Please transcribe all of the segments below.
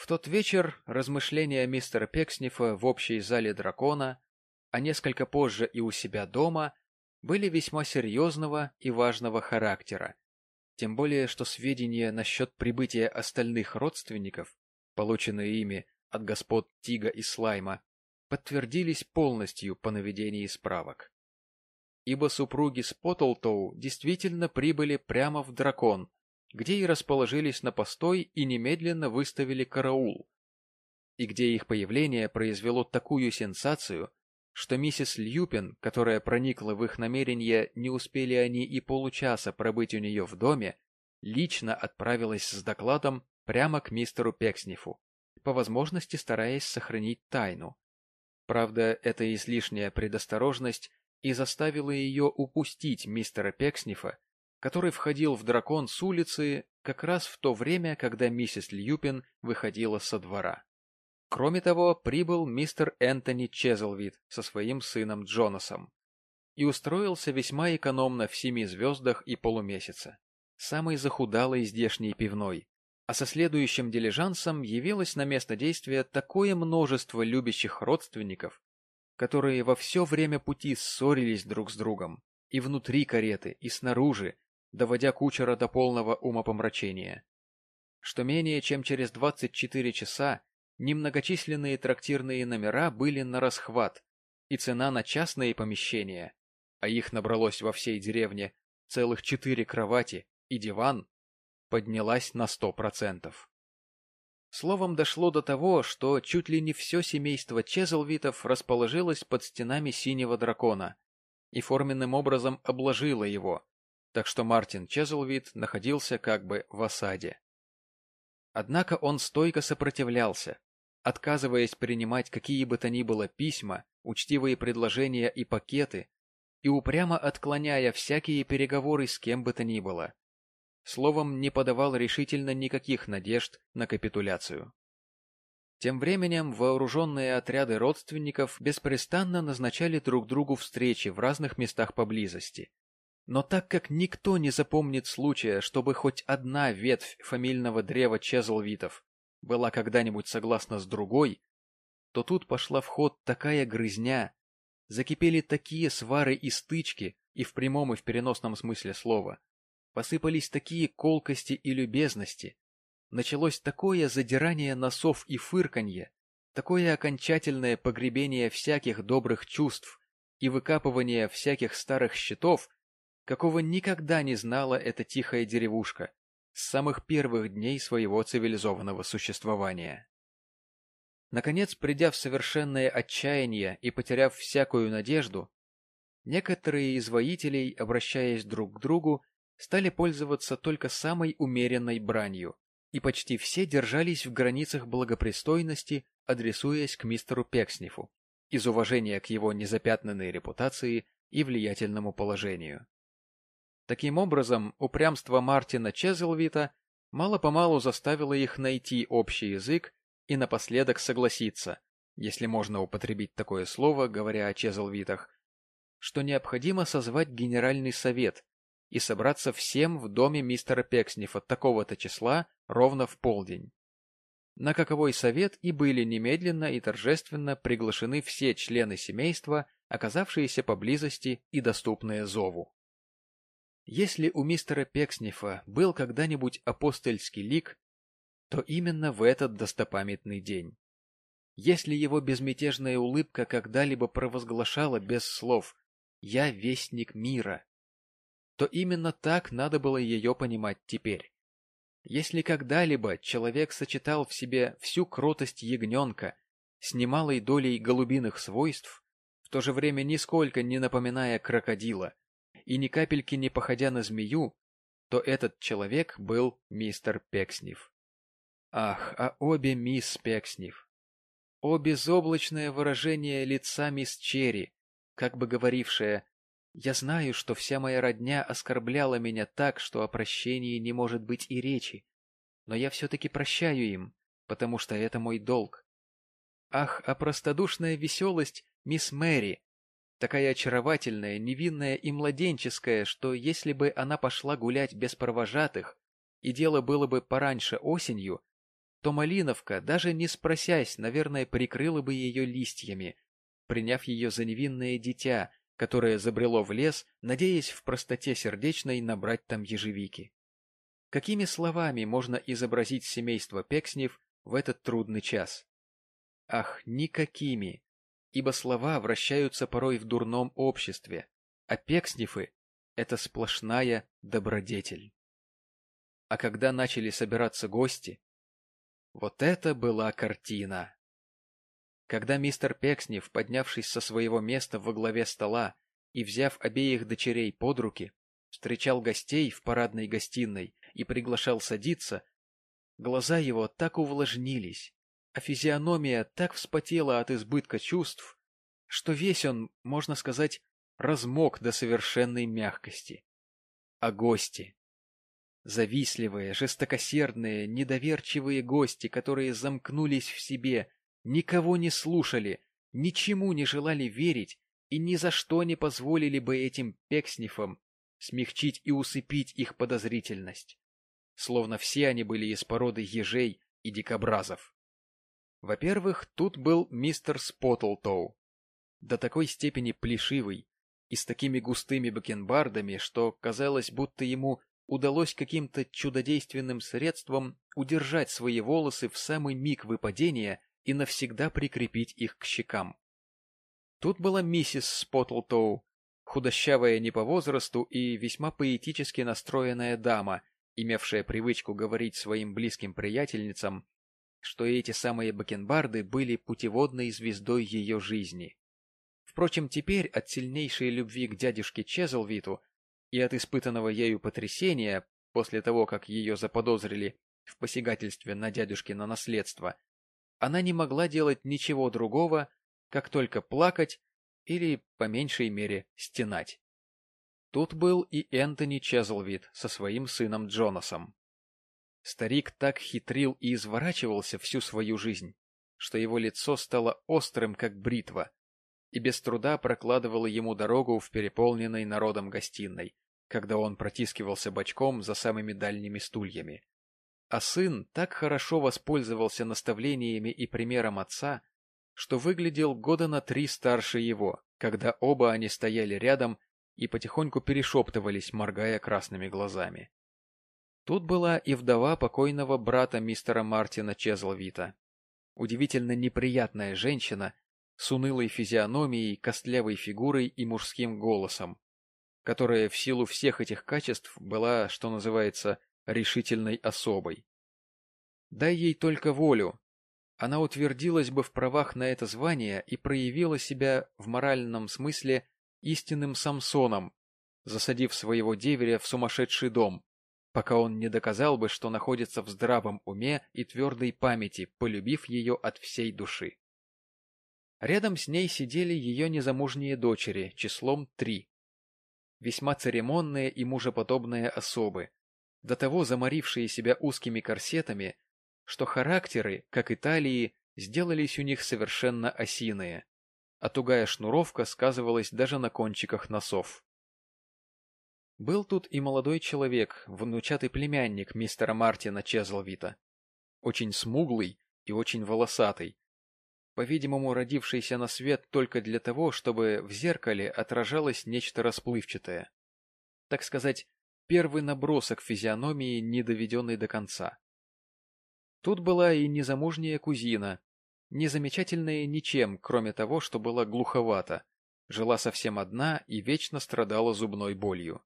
В тот вечер размышления мистера Пекснифа в общей зале дракона, а несколько позже и у себя дома, были весьма серьезного и важного характера. Тем более, что сведения насчет прибытия остальных родственников, полученные ими от господ Тига и Слайма, подтвердились полностью по наведении справок. Ибо супруги Спотлтоу действительно прибыли прямо в дракон, где и расположились на постой и немедленно выставили караул, и где их появление произвело такую сенсацию, что миссис Льюпин, которая проникла в их намерение, не успели они и получаса пробыть у нее в доме, лично отправилась с докладом прямо к мистеру Пекснифу, по возможности стараясь сохранить тайну. Правда, эта излишняя предосторожность и заставила ее упустить мистера Пекснифа, который входил в дракон с улицы как раз в то время, когда миссис Льюпин выходила со двора. Кроме того, прибыл мистер Энтони Чезлвид со своим сыном Джонасом и устроился весьма экономно в семи звездах и полумесяце, самой захудалой здешней пивной, а со следующим дилижансом явилось на место действия такое множество любящих родственников, которые во все время пути ссорились друг с другом, и внутри кареты, и снаружи, доводя кучера до полного умопомрачения. Что менее чем через 24 часа немногочисленные трактирные номера были на расхват, и цена на частные помещения, а их набралось во всей деревне целых четыре кровати и диван, поднялась на сто процентов. Словом, дошло до того, что чуть ли не все семейство Чезлвитов расположилось под стенами синего дракона и форменным образом обложило его, так что Мартин Чезлвит находился как бы в осаде. Однако он стойко сопротивлялся, отказываясь принимать какие бы то ни было письма, учтивые предложения и пакеты, и упрямо отклоняя всякие переговоры с кем бы то ни было. Словом, не подавал решительно никаких надежд на капитуляцию. Тем временем вооруженные отряды родственников беспрестанно назначали друг другу встречи в разных местах поблизости. Но так как никто не запомнит случая, чтобы хоть одна ветвь фамильного древа Чезлвитов была когда-нибудь согласна с другой, то тут пошла в ход такая грызня, закипели такие свары и стычки, и в прямом и в переносном смысле слова, посыпались такие колкости и любезности, началось такое задирание носов и фырканье, такое окончательное погребение всяких добрых чувств и выкапывание всяких старых счетов, какого никогда не знала эта тихая деревушка, с самых первых дней своего цивилизованного существования. Наконец, придя в совершенное отчаяние и потеряв всякую надежду, некоторые из воителей, обращаясь друг к другу, стали пользоваться только самой умеренной бранью, и почти все держались в границах благопристойности, адресуясь к мистеру Пекснифу, из уважения к его незапятнанной репутации и влиятельному положению. Таким образом, упрямство Мартина Чезлвита мало-помалу заставило их найти общий язык и напоследок согласиться, если можно употребить такое слово, говоря о Чезлвитах, что необходимо созвать генеральный совет и собраться всем в доме мистера Пекснифа такого-то числа ровно в полдень. На каковой совет и были немедленно и торжественно приглашены все члены семейства, оказавшиеся поблизости и доступные зову. Если у мистера Пекснифа был когда-нибудь апостольский лик, то именно в этот достопамятный день. Если его безмятежная улыбка когда-либо провозглашала без слов «Я вестник мира», то именно так надо было ее понимать теперь. Если когда-либо человек сочетал в себе всю кротость ягненка с немалой долей голубиных свойств, в то же время нисколько не напоминая крокодила, и ни капельки не походя на змею, то этот человек был мистер Пекснев. Ах, а обе мисс Пекснев! О безоблачное выражение лица мисс Черри, как бы говорившая «Я знаю, что вся моя родня оскорбляла меня так, что о прощении не может быть и речи, но я все-таки прощаю им, потому что это мой долг». Ах, а простодушная веселость мисс Мэри, такая очаровательная, невинная и младенческая, что если бы она пошла гулять без провожатых, и дело было бы пораньше осенью, то Малиновка, даже не спросясь, наверное, прикрыла бы ее листьями, приняв ее за невинное дитя, которое забрело в лес, надеясь в простоте сердечной набрать там ежевики. Какими словами можно изобразить семейство Пекснев в этот трудный час? Ах, никакими, ибо слова вращаются порой в дурном обществе, а Пекснифы — это сплошная добродетель. А когда начали собираться гости, вот это была картина! Когда мистер Пекснев, поднявшись со своего места во главе стола и взяв обеих дочерей под руки, встречал гостей в парадной гостиной и приглашал садиться, глаза его так увлажнились, а физиономия так вспотела от избытка чувств, что весь он, можно сказать, размок до совершенной мягкости. А гости? Завистливые, жестокосердные, недоверчивые гости, которые замкнулись в себе, никого не слушали, ничему не желали верить и ни за что не позволили бы этим пекснифам смягчить и усыпить их подозрительность, словно все они были из породы ежей и дикобразов. Во-первых, тут был мистер Спотлтоу, до такой степени плешивый и с такими густыми бакенбардами, что казалось, будто ему удалось каким-то чудодейственным средством удержать свои волосы в самый миг выпадения и навсегда прикрепить их к щекам. Тут была миссис Спотлтоу, худощавая не по возрасту и весьма поэтически настроенная дама, имевшая привычку говорить своим близким приятельницам, что эти самые бакенбарды были путеводной звездой ее жизни. Впрочем, теперь от сильнейшей любви к дядюшке Чезлвиту и от испытанного ею потрясения, после того, как ее заподозрили в посягательстве на дядюшкино наследство, она не могла делать ничего другого, как только плакать или, по меньшей мере, стенать. Тут был и Энтони Чезлвид со своим сыном Джонасом. Старик так хитрил и изворачивался всю свою жизнь, что его лицо стало острым, как бритва, и без труда прокладывало ему дорогу в переполненной народом гостиной, когда он протискивался бочком за самыми дальними стульями. А сын так хорошо воспользовался наставлениями и примером отца, что выглядел года на три старше его, когда оба они стояли рядом и потихоньку перешептывались, моргая красными глазами. Тут была и вдова покойного брата мистера Мартина Чезлвита. Удивительно неприятная женщина с унылой физиономией, костлявой фигурой и мужским голосом, которая в силу всех этих качеств была, что называется, решительной особой. Дай ей только волю, она утвердилась бы в правах на это звание и проявила себя в моральном смысле истинным Самсоном, засадив своего деверя в сумасшедший дом, пока он не доказал бы, что находится в здравом уме и твердой памяти, полюбив ее от всей души. Рядом с ней сидели ее незамужние дочери, числом три. Весьма церемонные и мужеподобные особы, до того заморившие себя узкими корсетами, что характеры, как и талии, сделались у них совершенно осиные, а тугая шнуровка сказывалась даже на кончиках носов. Был тут и молодой человек, внучатый племянник мистера Мартина Чезлвита, очень смуглый и очень волосатый, по-видимому, родившийся на свет только для того, чтобы в зеркале отражалось нечто расплывчатое. Так сказать, первый набросок физиономии, не доведенный до конца. Тут была и незамужняя кузина, незамечательная ничем, кроме того, что была глуховата, жила совсем одна и вечно страдала зубной болью.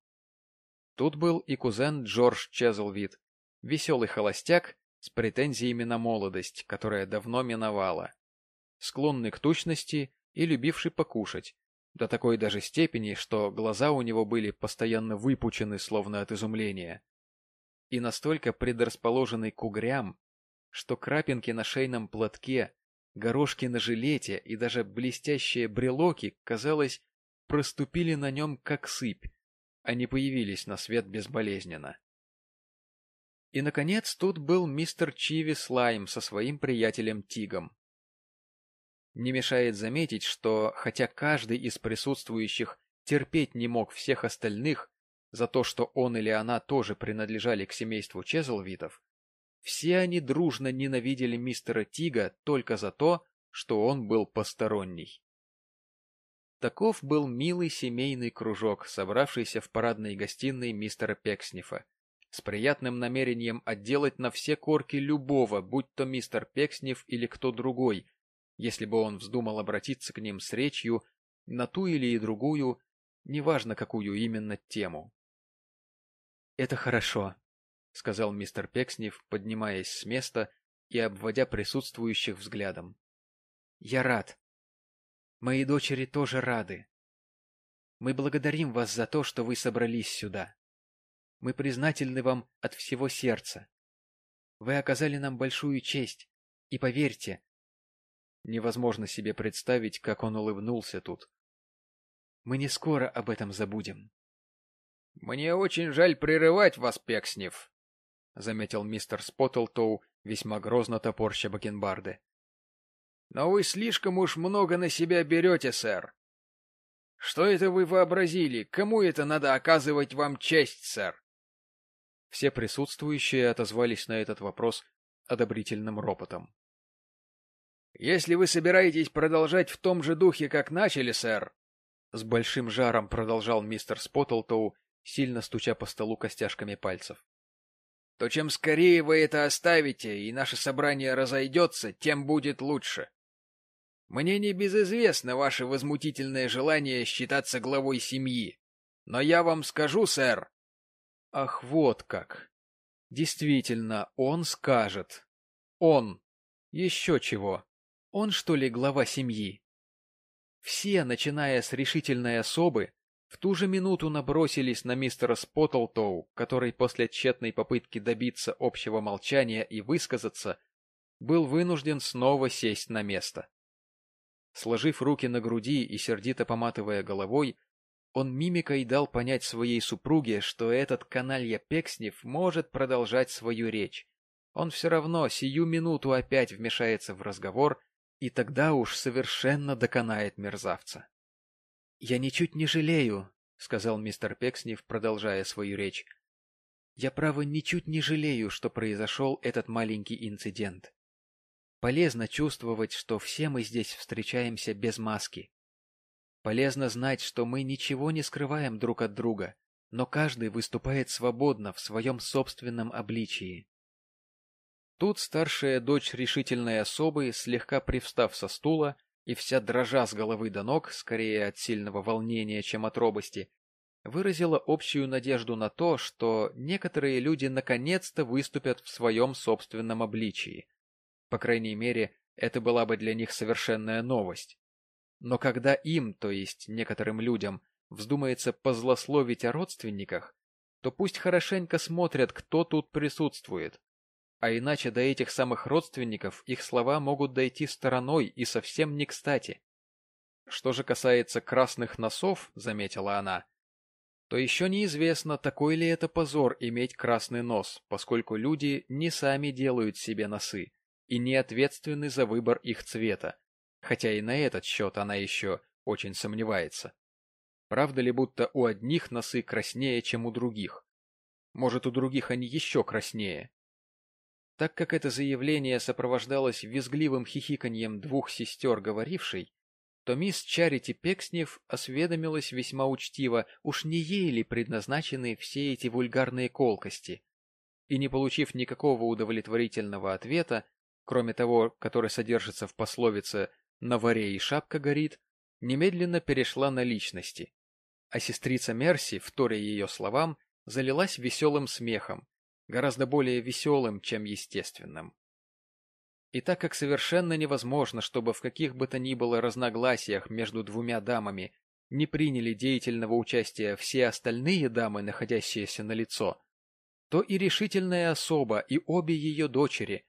Тут был и кузен Джордж Чезлвид, веселый холостяк с претензиями на молодость, которая давно миновала, склонный к тучности и любивший покушать, до такой даже степени, что глаза у него были постоянно выпучены, словно от изумления, и настолько предрасположенный к угрям, что крапинки на шейном платке, горошки на жилете и даже блестящие брелоки, казалось, проступили на нем как сыпь, они появились на свет безболезненно. И, наконец, тут был мистер Чиви Слайм со своим приятелем Тигом. Не мешает заметить, что, хотя каждый из присутствующих терпеть не мог всех остальных за то, что он или она тоже принадлежали к семейству Чезлвитов, все они дружно ненавидели мистера Тига только за то, что он был посторонний. Таков был милый семейный кружок, собравшийся в парадной гостиной мистера Пекснифа, с приятным намерением отделать на все корки любого, будь то мистер Пекснев или кто другой, если бы он вздумал обратиться к ним с речью на ту или и другую, неважно какую именно тему. — Это хорошо, — сказал мистер Пекснев, поднимаясь с места и обводя присутствующих взглядом. — Я рад. Мои дочери тоже рады. Мы благодарим вас за то, что вы собрались сюда. Мы признательны вам от всего сердца. Вы оказали нам большую честь, и поверьте, Невозможно себе представить, как он улыбнулся тут. Мы не скоро об этом забудем. — Мне очень жаль прерывать вас, Пекснев, — заметил мистер Споттлтоу, весьма грозно топорща бакенбарды. — Но вы слишком уж много на себя берете, сэр. Что это вы вообразили? Кому это надо оказывать вам честь, сэр? Все присутствующие отозвались на этот вопрос одобрительным ропотом. Если вы собираетесь продолжать в том же духе, как начали, сэр, с большим жаром продолжал мистер Споттлтоу, сильно стуча по столу костяшками пальцев, то чем скорее вы это оставите, и наше собрание разойдется, тем будет лучше. Мне не безызвестно ваше возмутительное желание считаться главой семьи, но я вам скажу, сэр... Ах, вот как! Действительно, он скажет. Он. Еще чего. Он, что ли, глава семьи? Все, начиная с решительной особы, в ту же минуту набросились на мистера Споттлтоу, который после тщетной попытки добиться общего молчания и высказаться, был вынужден снова сесть на место. Сложив руки на груди и сердито поматывая головой, он мимикой дал понять своей супруге, что этот каналья Пекснев может продолжать свою речь. Он все равно сию минуту опять вмешается в разговор и тогда уж совершенно доконает мерзавца. — Я ничуть не жалею, — сказал мистер Пекснев, продолжая свою речь. — Я, право, ничуть не жалею, что произошел этот маленький инцидент. Полезно чувствовать, что все мы здесь встречаемся без маски. Полезно знать, что мы ничего не скрываем друг от друга, но каждый выступает свободно в своем собственном обличии. Тут старшая дочь решительной особы, слегка привстав со стула и вся дрожа с головы до ног, скорее от сильного волнения, чем от робости, выразила общую надежду на то, что некоторые люди наконец-то выступят в своем собственном обличии. По крайней мере, это была бы для них совершенная новость. Но когда им, то есть некоторым людям, вздумается позлословить о родственниках, то пусть хорошенько смотрят, кто тут присутствует, а иначе до этих самых родственников их слова могут дойти стороной и совсем не кстати. Что же касается красных носов, заметила она, то еще неизвестно, такой ли это позор иметь красный нос, поскольку люди не сами делают себе носы и не ответственны за выбор их цвета, хотя и на этот счет она еще очень сомневается. Правда ли, будто у одних носы краснее, чем у других? Может, у других они еще краснее? Так как это заявление сопровождалось визгливым хихиканьем двух сестер говорившей, то мисс Чарити Пекснев осведомилась весьма учтиво, уж не ей ли предназначены все эти вульгарные колкости. И не получив никакого удовлетворительного ответа, кроме того, который содержится в пословице «на варе и шапка горит», немедленно перешла на личности. А сестрица Мерси, вторя ее словам, залилась веселым смехом, гораздо более веселым, чем естественным. И так как совершенно невозможно, чтобы в каких бы то ни было разногласиях между двумя дамами не приняли деятельного участия все остальные дамы, находящиеся на лицо, то и решительная особа, и обе ее дочери,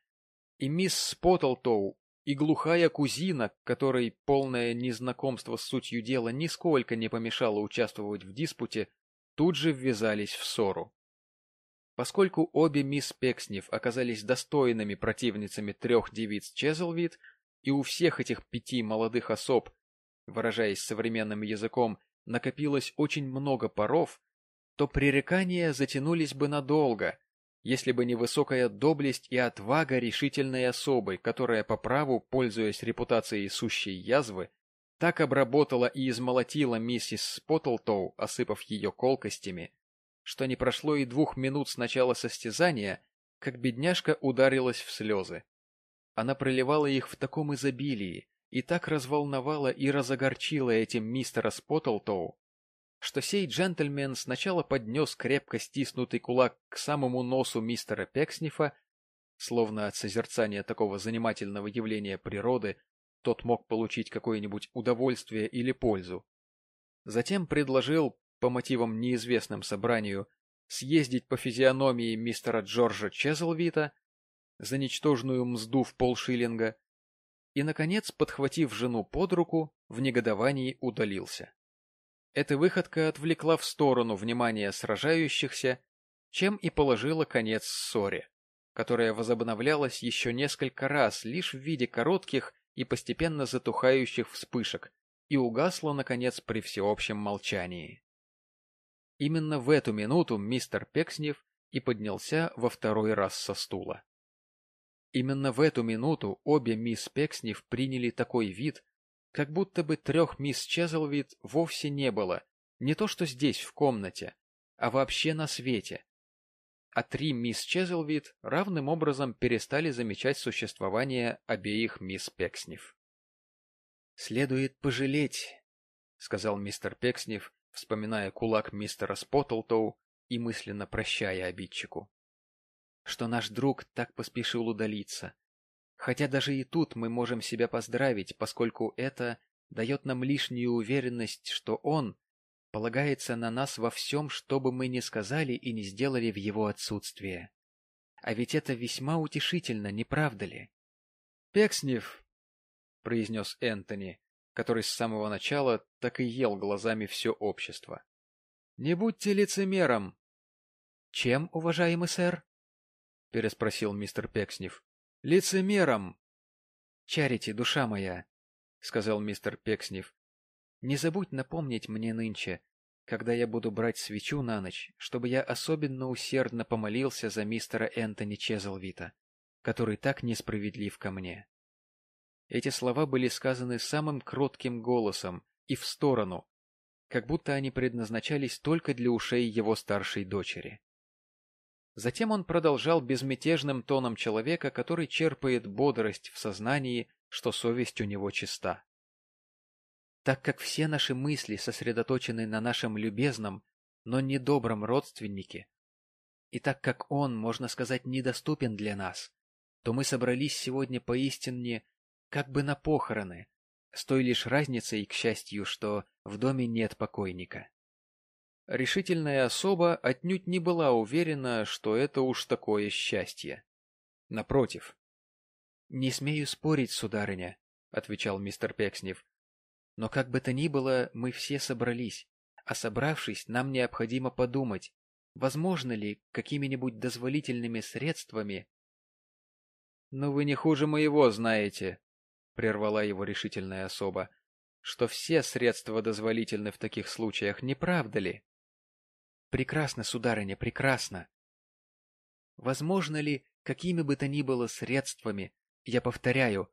и мисс Споттлтоу, и глухая кузина, которой полное незнакомство с сутью дела нисколько не помешало участвовать в диспуте, тут же ввязались в ссору. Поскольку обе мисс Пекснев оказались достойными противницами трех девиц Чезлвид, и у всех этих пяти молодых особ, выражаясь современным языком, накопилось очень много паров, то пререкания затянулись бы надолго, если бы не высокая доблесть и отвага решительной особы, которая по праву, пользуясь репутацией сущей язвы, так обработала и измолотила миссис Споттлтоу, осыпав ее колкостями, что не прошло и двух минут с начала состязания, как бедняжка ударилась в слезы. Она проливала их в таком изобилии и так разволновала и разогорчила этим мистера Споттлтоу, что сей джентльмен сначала поднес крепко стиснутый кулак к самому носу мистера Пекснифа, словно от созерцания такого занимательного явления природы тот мог получить какое-нибудь удовольствие или пользу. Затем предложил, по мотивам неизвестным собранию, съездить по физиономии мистера Джорджа Чезлвита за ничтожную мзду в полшиллинга и, наконец, подхватив жену под руку, в негодовании удалился. Эта выходка отвлекла в сторону внимания сражающихся, чем и положила конец ссоре, которая возобновлялась еще несколько раз лишь в виде коротких и постепенно затухающих вспышек и угасла, наконец, при всеобщем молчании. Именно в эту минуту мистер Пекснев и поднялся во второй раз со стула. Именно в эту минуту обе мисс Пекснев приняли такой вид, как будто бы трех мисс Чезлвид вовсе не было, не то что здесь, в комнате, а вообще на свете. А три мисс Чезлвид равным образом перестали замечать существование обеих мисс Пекснев. «Следует пожалеть», — сказал мистер Пекснев, вспоминая кулак мистера Споттлтоу и мысленно прощая обидчику, «что наш друг так поспешил удалиться, Хотя даже и тут мы можем себя поздравить, поскольку это дает нам лишнюю уверенность, что он полагается на нас во всем, что бы мы ни сказали и не сделали в его отсутствие. А ведь это весьма утешительно, не правда ли? — Пекснев, — произнес Энтони, который с самого начала так и ел глазами все общество. — Не будьте лицемером. — Чем, уважаемый сэр? — переспросил мистер Пекснев лицемером. — Чарити, душа моя, — сказал мистер Пекснев, — не забудь напомнить мне нынче, когда я буду брать свечу на ночь, чтобы я особенно усердно помолился за мистера Энтони Чезлвита, который так несправедлив ко мне. Эти слова были сказаны самым кротким голосом и в сторону, как будто они предназначались только для ушей его старшей дочери. Затем он продолжал безмятежным тоном человека, который черпает бодрость в сознании, что совесть у него чиста. Так как все наши мысли сосредоточены на нашем любезном, но недобром родственнике, и так как он, можно сказать, недоступен для нас, то мы собрались сегодня поистине как бы на похороны, с той лишь разницей, к счастью, что в доме нет покойника. Решительная особа отнюдь не была уверена, что это уж такое счастье. Напротив. — Не смею спорить, сударыня, — отвечал мистер Пекснев. — Но как бы то ни было, мы все собрались, а собравшись, нам необходимо подумать, возможно ли какими-нибудь дозволительными средствами... — Но вы не хуже моего знаете, — прервала его решительная особа, — что все средства дозволительны в таких случаях, не правда ли? Прекрасно, сударыня, прекрасно. Возможно ли, какими бы то ни было средствами, я повторяю,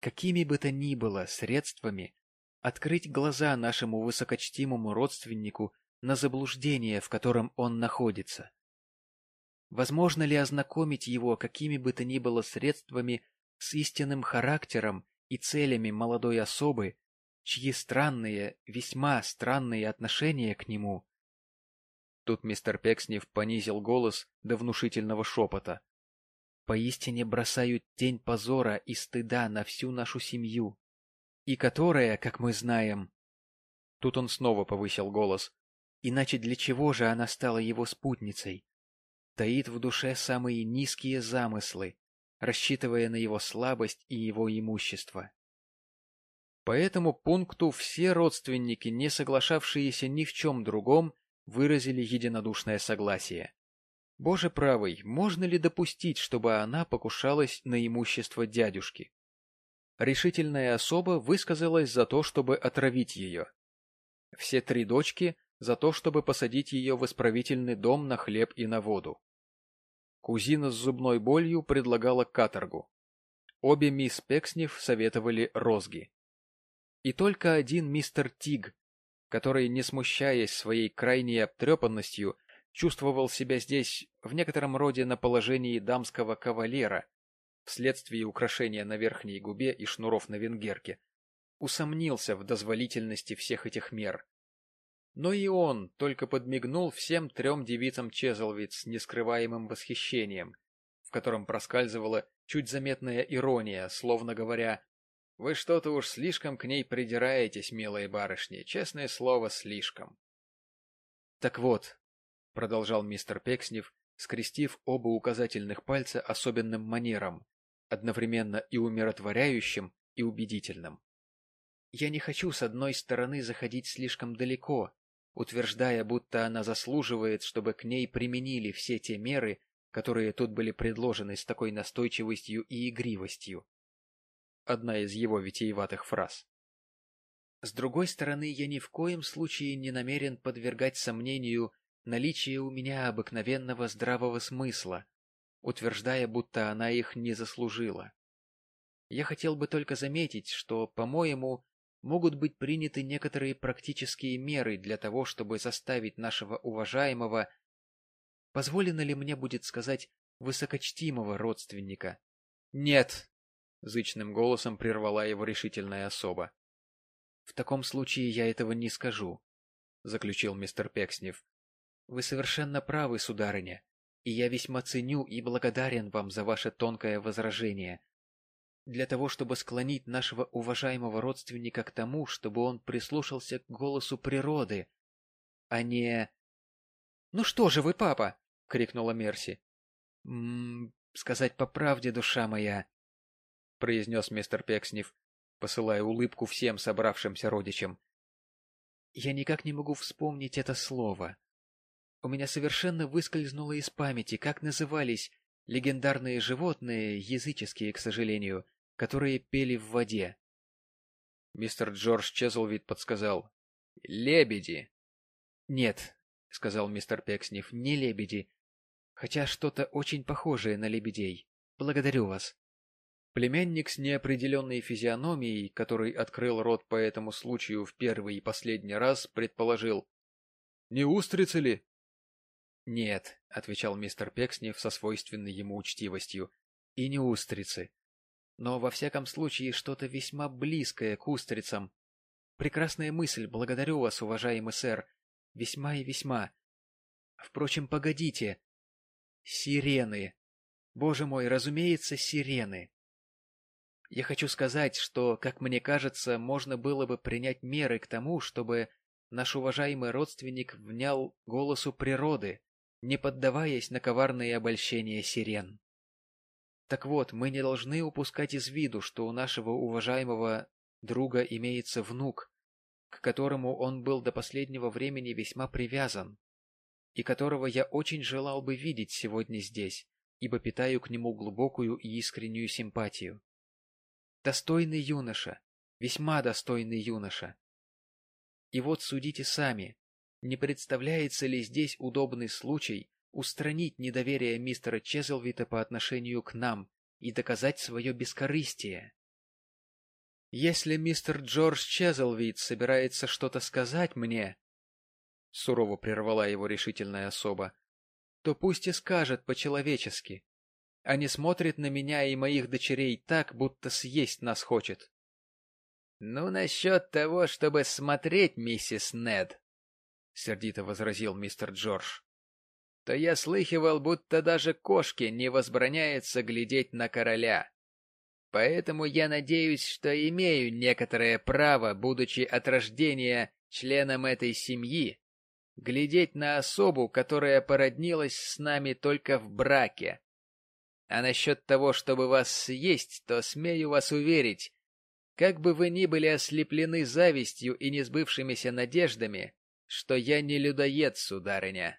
какими бы то ни было средствами, открыть глаза нашему высокочтимому родственнику на заблуждение, в котором он находится? Возможно ли ознакомить его какими бы то ни было средствами с истинным характером и целями молодой особы, чьи странные, весьма странные отношения к нему Тут мистер Пекснев понизил голос до внушительного шепота. Поистине бросают тень позора и стыда на всю нашу семью, и которая, как мы знаем... Тут он снова повысил голос. Иначе для чего же она стала его спутницей? Таит в душе самые низкие замыслы, рассчитывая на его слабость и его имущество. По этому пункту все родственники, не соглашавшиеся ни в чем другом, выразили единодушное согласие. Боже правый, можно ли допустить, чтобы она покушалась на имущество дядюшки? Решительная особа высказалась за то, чтобы отравить ее. Все три дочки — за то, чтобы посадить ее в исправительный дом на хлеб и на воду. Кузина с зубной болью предлагала каторгу. Обе мисс Пекснев советовали розги. И только один мистер Тиг, который, не смущаясь своей крайней обтрепанностью, чувствовал себя здесь в некотором роде на положении дамского кавалера, вследствие украшения на верхней губе и шнуров на венгерке, усомнился в дозволительности всех этих мер. Но и он только подмигнул всем трем девицам Чезлвиц с нескрываемым восхищением, в котором проскальзывала чуть заметная ирония, словно говоря «Вы что-то уж слишком к ней придираетесь, милые барышни, честное слово, слишком». «Так вот», — продолжал мистер Пекснев, скрестив оба указательных пальца особенным манером, одновременно и умиротворяющим, и убедительным. Я не хочу с одной стороны заходить слишком далеко, утверждая, будто она заслуживает, чтобы к ней применили все те меры, которые тут были предложены с такой настойчивостью и игривостью. Одна из его витиеватых фраз. С другой стороны, я ни в коем случае не намерен подвергать сомнению наличие у меня обыкновенного здравого смысла, утверждая, будто она их не заслужила. Я хотел бы только заметить, что, по-моему, могут быть приняты некоторые практические меры для того, чтобы заставить нашего уважаемого, позволено ли мне будет сказать, высокочтимого родственника? — Нет! — зычным голосом прервала его решительная особа. — В таком случае я этого не скажу, — заключил мистер Пекснев. — Вы совершенно правы, сударыня, и я весьма ценю и благодарен вам за ваше тонкое возражение, для того, чтобы склонить нашего уважаемого родственника к тому, чтобы он прислушался к голосу природы, а не... — Ну что же вы, папа? — крикнула Мерси. — М сказать по правде, душа моя, — произнес мистер Пекснев, посылая улыбку всем собравшимся родичам. — Я никак не могу вспомнить это слово. У меня совершенно выскользнуло из памяти, как назывались легендарные животные, языческие, к сожалению, — которые пели в воде. Мистер Джордж Чезлвид подсказал. «Лебеди!» «Нет», — сказал мистер Пекснев, — «не лебеди, хотя что-то очень похожее на лебедей. Благодарю вас». Племянник с неопределенной физиономией, который открыл рот по этому случаю в первый и последний раз, предположил. «Не устрицы ли?» «Нет», — отвечал мистер Пекснев со свойственной ему учтивостью, — «и не устрицы но во всяком случае что-то весьма близкое к устрицам. Прекрасная мысль, благодарю вас, уважаемый сэр, весьма и весьма. Впрочем, погодите. Сирены. Боже мой, разумеется, сирены. Я хочу сказать, что, как мне кажется, можно было бы принять меры к тому, чтобы наш уважаемый родственник внял голосу природы, не поддаваясь на коварные обольщения сирен. Так вот, мы не должны упускать из виду, что у нашего уважаемого друга имеется внук, к которому он был до последнего времени весьма привязан, и которого я очень желал бы видеть сегодня здесь, ибо питаю к нему глубокую и искреннюю симпатию. Достойный юноша, весьма достойный юноша. И вот судите сами, не представляется ли здесь удобный случай устранить недоверие мистера Чезлвита по отношению к нам и доказать свое бескорыстие. «Если мистер Джордж Чезлвит собирается что-то сказать мне...» — сурово прервала его решительная особа — то пусть и скажет по-человечески, а не смотрит на меня и моих дочерей так, будто съесть нас хочет. — Ну, насчет того, чтобы смотреть, миссис Нед, — сердито возразил мистер Джордж, то я слыхивал, будто даже кошке не возбраняется глядеть на короля. Поэтому я надеюсь, что имею некоторое право, будучи от рождения членом этой семьи, глядеть на особу, которая породнилась с нами только в браке. А насчет того, чтобы вас съесть, то смею вас уверить, как бы вы ни были ослеплены завистью и несбывшимися надеждами, что я не людоед, сударыня.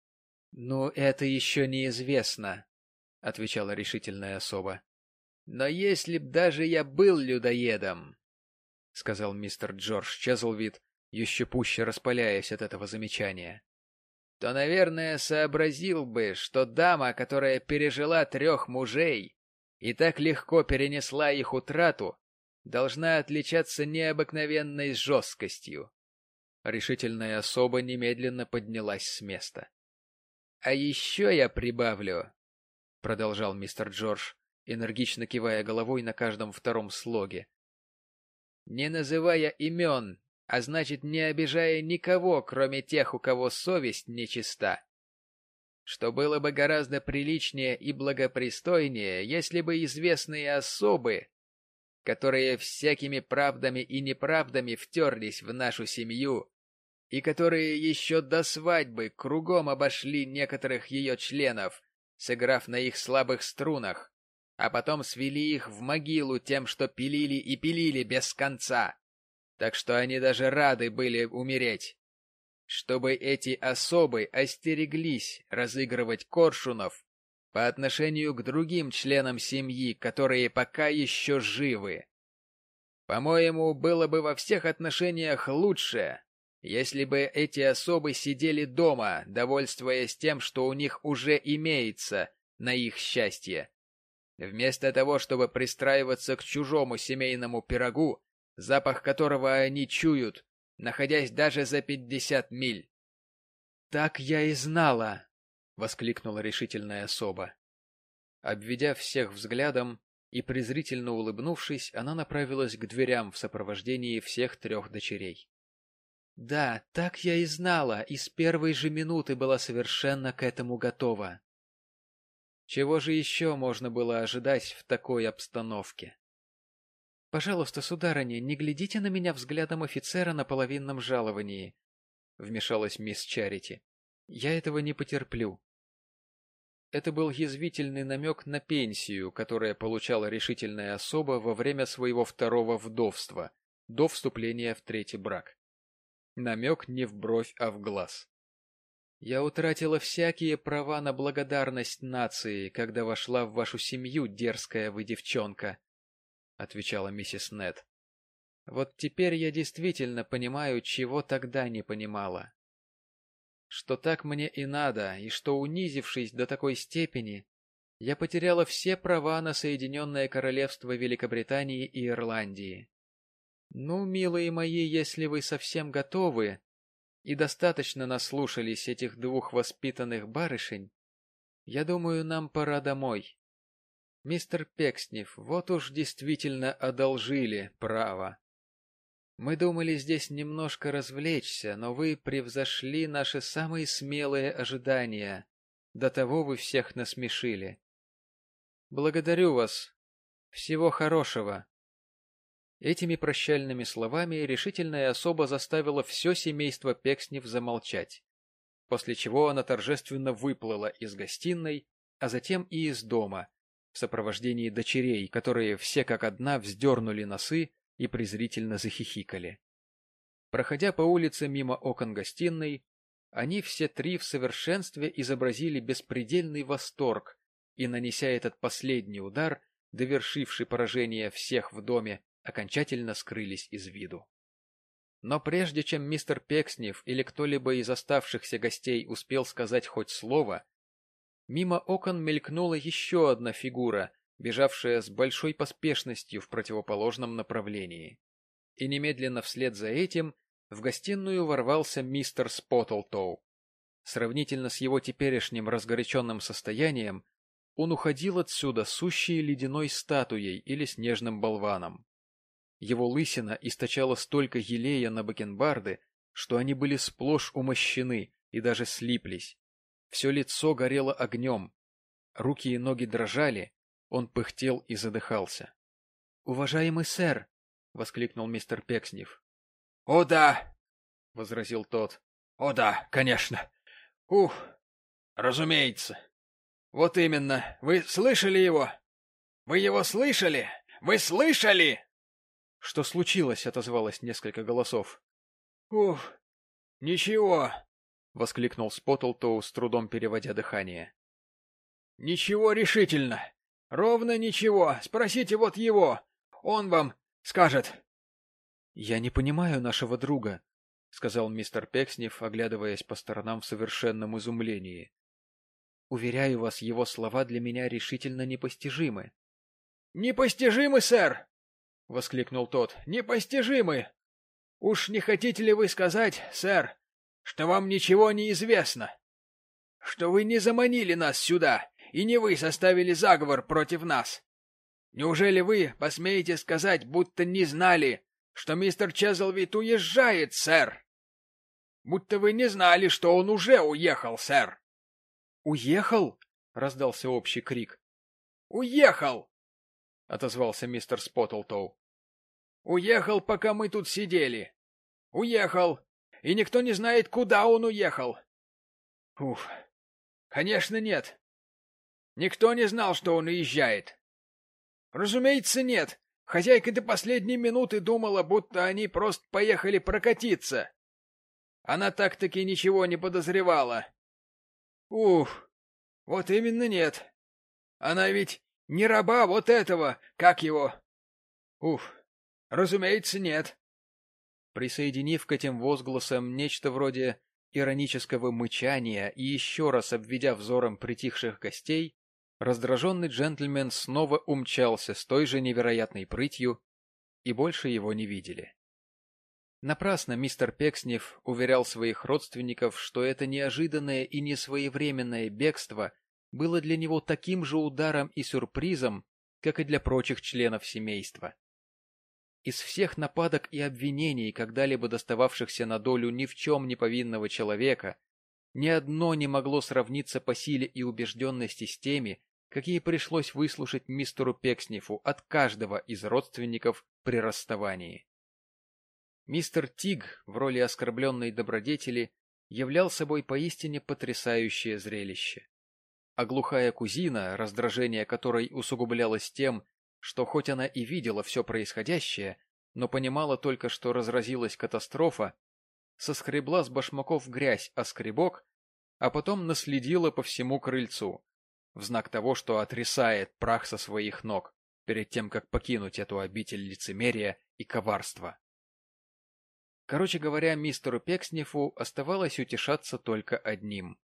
— Ну, это еще неизвестно, — отвечала решительная особа. — Но если б даже я был людоедом, — сказал мистер Джордж Чезлвид, еще пуще распаляясь от этого замечания, то, наверное, сообразил бы, что дама, которая пережила трех мужей и так легко перенесла их утрату, должна отличаться необыкновенной жесткостью. Решительная особа немедленно поднялась с места. — А еще я прибавлю, — продолжал мистер Джордж, энергично кивая головой на каждом втором слоге, — не называя имен, а значит, не обижая никого, кроме тех, у кого совесть нечиста. Что было бы гораздо приличнее и благопристойнее, если бы известные особы которые всякими правдами и неправдами втерлись в нашу семью, и которые еще до свадьбы кругом обошли некоторых ее членов, сыграв на их слабых струнах, а потом свели их в могилу тем, что пилили и пилили без конца, так что они даже рады были умереть. Чтобы эти особы остереглись разыгрывать коршунов по отношению к другим членам семьи, которые пока еще живы. По-моему, было бы во всех отношениях лучше, если бы эти особы сидели дома, довольствуясь тем, что у них уже имеется на их счастье. Вместо того, чтобы пристраиваться к чужому семейному пирогу, запах которого они чуют, находясь даже за пятьдесят миль. — Так я и знала! воскликнула решительная особа. Обведя всех взглядом и презрительно улыбнувшись, она направилась к дверям в сопровождении всех трех дочерей. Да, так я и знала, и с первой же минуты была совершенно к этому готова. Чего же еще можно было ожидать в такой обстановке? — Пожалуйста, сударыня, не глядите на меня взглядом офицера на половинном жаловании, — вмешалась мисс Чарити. — Я этого не потерплю. Это был язвительный намек на пенсию, которая получала решительная особа во время своего второго вдовства, до вступления в третий брак. Намек не в бровь, а в глаз. «Я утратила всякие права на благодарность нации, когда вошла в вашу семью, дерзкая вы девчонка», — отвечала миссис Нет. «Вот теперь я действительно понимаю, чего тогда не понимала что так мне и надо, и что, унизившись до такой степени, я потеряла все права на Соединенное Королевство Великобритании и Ирландии. Ну, милые мои, если вы совсем готовы и достаточно наслушались этих двух воспитанных барышень, я думаю, нам пора домой. Мистер Пекснев, вот уж действительно одолжили право. Мы думали здесь немножко развлечься, но вы превзошли наши самые смелые ожидания. До того вы всех насмешили. Благодарю вас. Всего хорошего. Этими прощальными словами решительная особа заставила все семейство Пекснев замолчать, после чего она торжественно выплыла из гостиной, а затем и из дома, в сопровождении дочерей, которые все как одна вздернули носы и презрительно захихикали. Проходя по улице мимо окон гостиной, они все три в совершенстве изобразили беспредельный восторг и, нанеся этот последний удар, довершивший поражение всех в доме, окончательно скрылись из виду. Но прежде чем мистер Пекснев или кто-либо из оставшихся гостей успел сказать хоть слово, мимо окон мелькнула еще одна фигура, бежавшая с большой поспешностью в противоположном направлении. И немедленно вслед за этим в гостиную ворвался мистер Споттлтоу. Сравнительно с его теперешним разгоряченным состоянием, он уходил отсюда сущей ледяной статуей или снежным болваном. Его лысина источала столько елея на бакенбарды, что они были сплошь умощены и даже слиплись. Все лицо горело огнем, руки и ноги дрожали, он пыхтел и задыхался. — Уважаемый сэр! — воскликнул мистер Пекснев. — О да! — возразил тот. — О да, конечно. Ух, разумеется. Вот именно. Вы слышали его? Вы его слышали? Вы слышали? Что случилось? — отозвалось несколько голосов. — Ух, ничего! — воскликнул Споттлтоу, с трудом переводя дыхание. — Ничего решительно. Ровно ничего. Спросите вот его. Он вам скажет. Я не понимаю нашего друга, — сказал мистер Пекснев, оглядываясь по сторонам в совершенном изумлении. Уверяю вас, его слова для меня решительно непостижимы. — Непостижимы, сэр! — воскликнул тот. — Непостижимы! Уж не хотите ли вы сказать, сэр, что вам ничего не известно? Что вы не заманили нас сюда, и не вы составили заговор против нас? Неужели вы посмеете сказать, будто не знали, что мистер Чезлвит уезжает, сэр? Будто вы не знали, что он уже уехал, сэр. «Уехал?» — раздался общий крик. «Уехал!» — отозвался мистер Споттлтоу. «Уехал, пока мы тут сидели. Уехал, и никто не знает, куда он уехал. Уф, конечно, нет. Никто не знал, что он уезжает. Разумеется, нет. Хозяйка до последней минуты думала, будто они просто поехали прокатиться. Она так-таки ничего не подозревала. Ух, вот именно нет. Она ведь не раба вот этого, как его. Уф, разумеется, нет. Присоединив к этим возгласам нечто вроде иронического мычания и еще раз обведя взором притихших гостей, раздраженный джентльмен снова умчался с той же невероятной прытью, и больше его не видели. Напрасно мистер Пекснев уверял своих родственников, что это неожиданное и несвоевременное бегство было для него таким же ударом и сюрпризом, как и для прочих членов семейства. Из всех нападок и обвинений, когда-либо достававшихся на долю ни в чем не повинного человека, ни одно не могло сравниться по силе и убежденности с теми, какие пришлось выслушать мистеру Пекснифу от каждого из родственников при расставании. Мистер Тиг в роли оскорбленной добродетели являл собой поистине потрясающее зрелище. А глухая кузина, раздражение которой усугублялось тем, что хоть она и видела все происходящее, но понимала только, что разразилась катастрофа, соскребла с башмаков грязь о скребок, а потом наследила по всему крыльцу, в знак того, что отрисает прах со своих ног, перед тем, как покинуть эту обитель лицемерия и коварства. Короче говоря, мистеру Пекснифу оставалось утешаться только одним.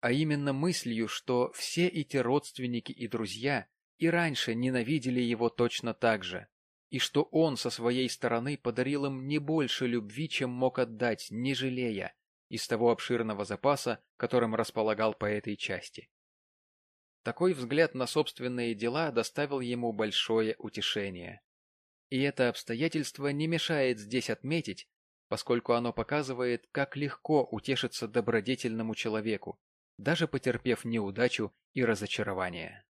А именно мыслью, что все эти родственники и друзья и раньше ненавидели его точно так же, и что он со своей стороны подарил им не больше любви, чем мог отдать, не жалея, из того обширного запаса, которым располагал по этой части. Такой взгляд на собственные дела доставил ему большое утешение. И это обстоятельство не мешает здесь отметить, поскольку оно показывает, как легко утешиться добродетельному человеку, даже потерпев неудачу и разочарование.